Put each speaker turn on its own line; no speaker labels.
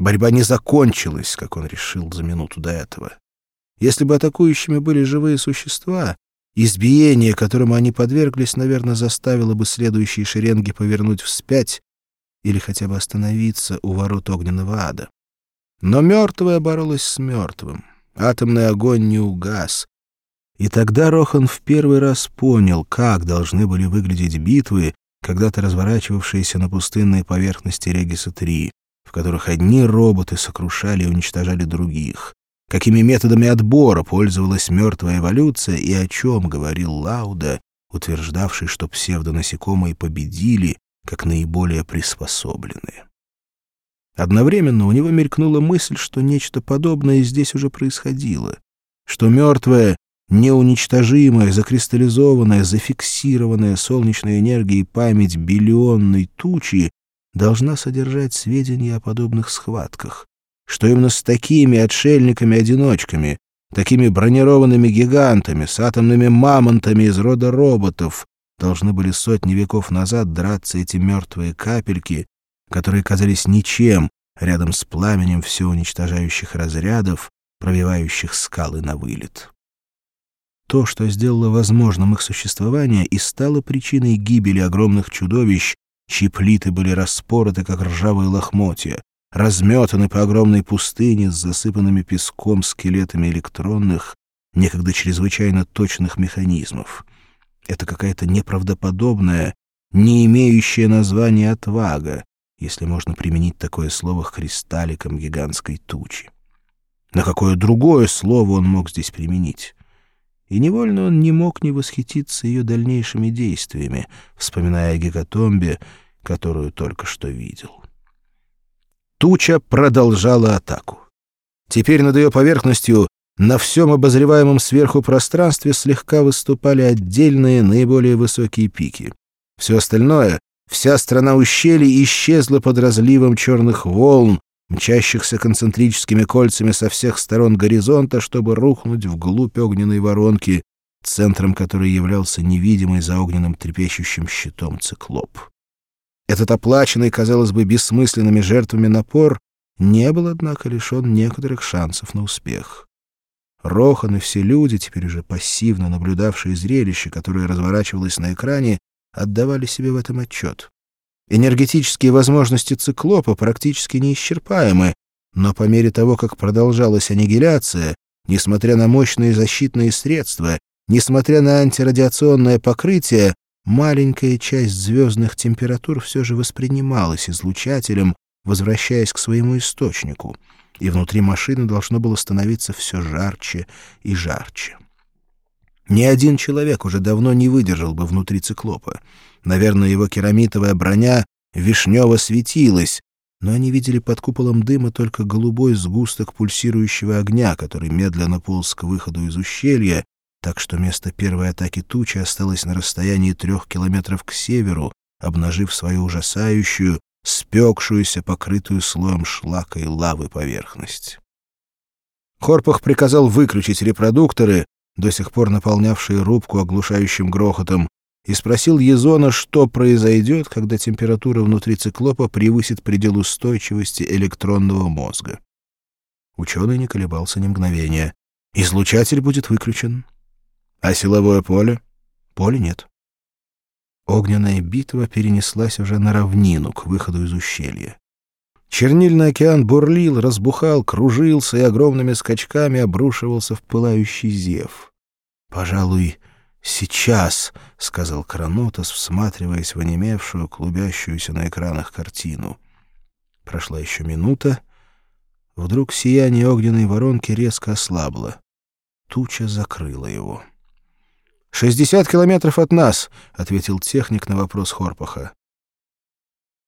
Борьба не закончилась, как он решил за минуту до этого. Если бы атакующими были живые существа, избиение, которому они подверглись, наверное, заставило бы следующие шеренги повернуть вспять или хотя бы остановиться у ворот огненного ада. Но мертвая боролась с мертвым. Атомный огонь не угас. И тогда Рохан в первый раз понял, как должны были выглядеть битвы, когда-то разворачивавшиеся на пустынной поверхности Региса-3, в которых одни роботы сокрушали и уничтожали других, какими методами отбора пользовалась мертвая эволюция и о чем говорил Лауда, утверждавший, что псевдонасекомые победили как наиболее приспособленные. Одновременно у него мелькнула мысль, что нечто подобное здесь уже происходило, что мертвая, неуничтожимая, закристаллизованная, зафиксированная солнечной энергией память биллионной тучи должна содержать сведения о подобных схватках, что именно с такими отшельниками-одиночками, такими бронированными гигантами, с атомными мамонтами из рода роботов должны были сотни веков назад драться эти мертвые капельки, которые казались ничем рядом с пламенем все уничтожающих разрядов, пробивающих скалы на вылет. То, что сделало возможным их существование и стало причиной гибели огромных чудовищ, чьи плиты были распороты, как ржавые лохмотья, разметаны по огромной пустыне с засыпанными песком скелетами электронных, некогда чрезвычайно точных механизмов. Это какая-то неправдоподобная, не имеющая названия отвага, если можно применить такое слово к кристалликам гигантской тучи. На какое другое слово он мог здесь применить? И невольно он не мог не восхититься ее дальнейшими действиями, вспоминая о которую только что видел. Туча продолжала атаку. Теперь над ее поверхностью на всем обозреваемом сверху пространстве слегка выступали отдельные наиболее высокие пики. Все остальное, вся страна ущелий исчезла под разливом черных волн, мчащихся концентрическими кольцами со всех сторон горизонта, чтобы рухнуть вглубь огненной воронки, центром которой являлся невидимый за огненным трепещущим щитом циклоп. Этот оплаченный, казалось бы, бессмысленными жертвами напор не был, однако, лишен некоторых шансов на успех. Рохан и все люди, теперь уже пассивно наблюдавшие зрелище, которое разворачивалось на экране, отдавали себе в этом отчет. Энергетические возможности циклопа практически неисчерпаемы, но по мере того, как продолжалась аннигиляция, несмотря на мощные защитные средства, несмотря на антирадиационное покрытие, маленькая часть звездных температур все же воспринималась излучателем, возвращаясь к своему источнику, и внутри машины должно было становиться все жарче и жарче. Ни один человек уже давно не выдержал бы внутри циклопа. Наверное, его керамитовая броня вишнево светилась, но они видели под куполом дыма только голубой сгусток пульсирующего огня, который медленно полз к выходу из ущелья, так что место первой атаки тучи осталось на расстоянии трех километров к северу, обнажив свою ужасающую, спекшуюся, покрытую слоем шлака и лавы поверхность. Хорпах приказал выключить репродукторы, до сих пор наполнявшие рубку оглушающим грохотом, и спросил Езона, что произойдет, когда температура внутри циклопа превысит предел устойчивости электронного мозга. Ученый не колебался ни мгновения. «Излучатель будет выключен. А силовое поле? Поля нет. Огненная битва перенеслась уже на равнину, к выходу из ущелья. Чернильный океан бурлил, разбухал, кружился и огромными скачками обрушивался в пылающий зев. «Пожалуй, сейчас», — сказал Кранотос, всматриваясь в онемевшую, клубящуюся на экранах картину. Прошла еще минута. Вдруг сияние огненной воронки резко ослабло. Туча закрыла его. «Шестьдесят километров от нас», — ответил техник на вопрос Хорпаха.